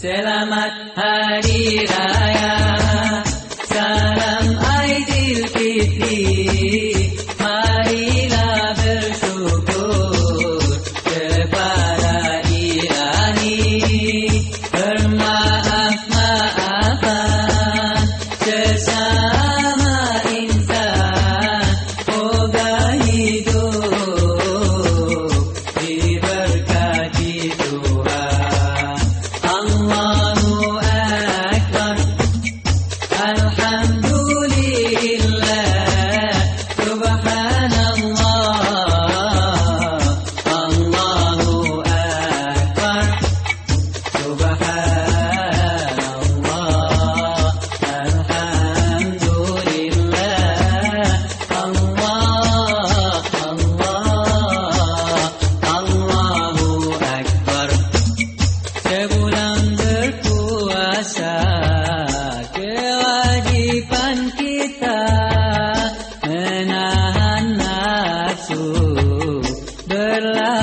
Selamat Hari Raya. Salam Aidilfitri berlalu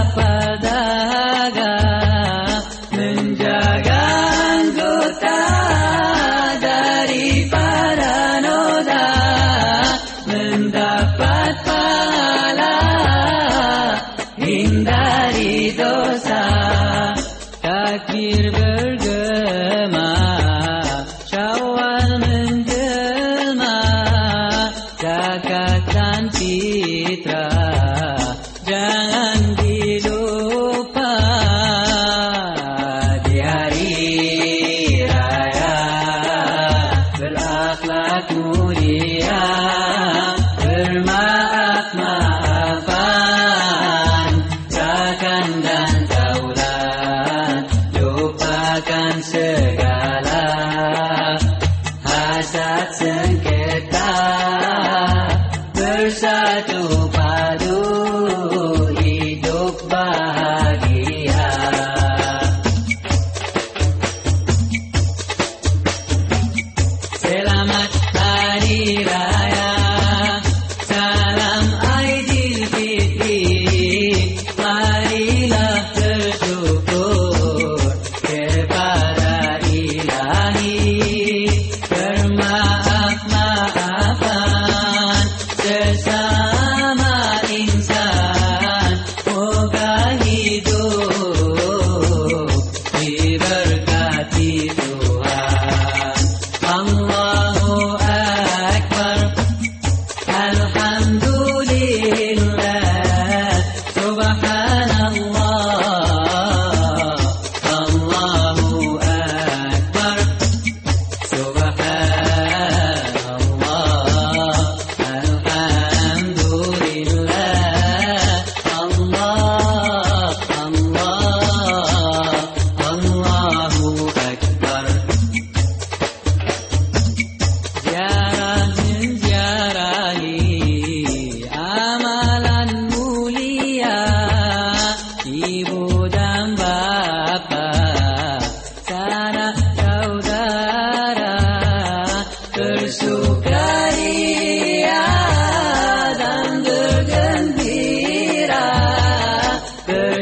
starts to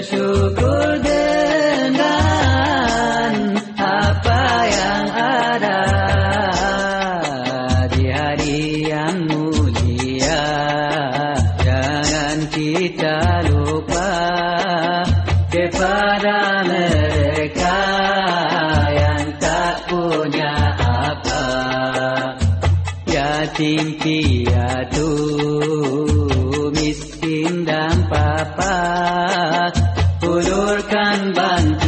Syukur dengan apa yang ada di hari yang mulia. Jangan kita lupa kepada mereka yang tak punya apa, yatim piatu miskin dan papa ulurkan bantal